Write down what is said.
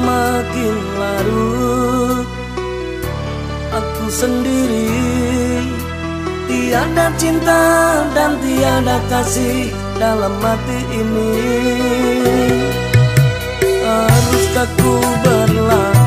Makin larut. Aku sendiri Tiada cinta dan tiada kasih dalam hati ini. Haruskah ku berlari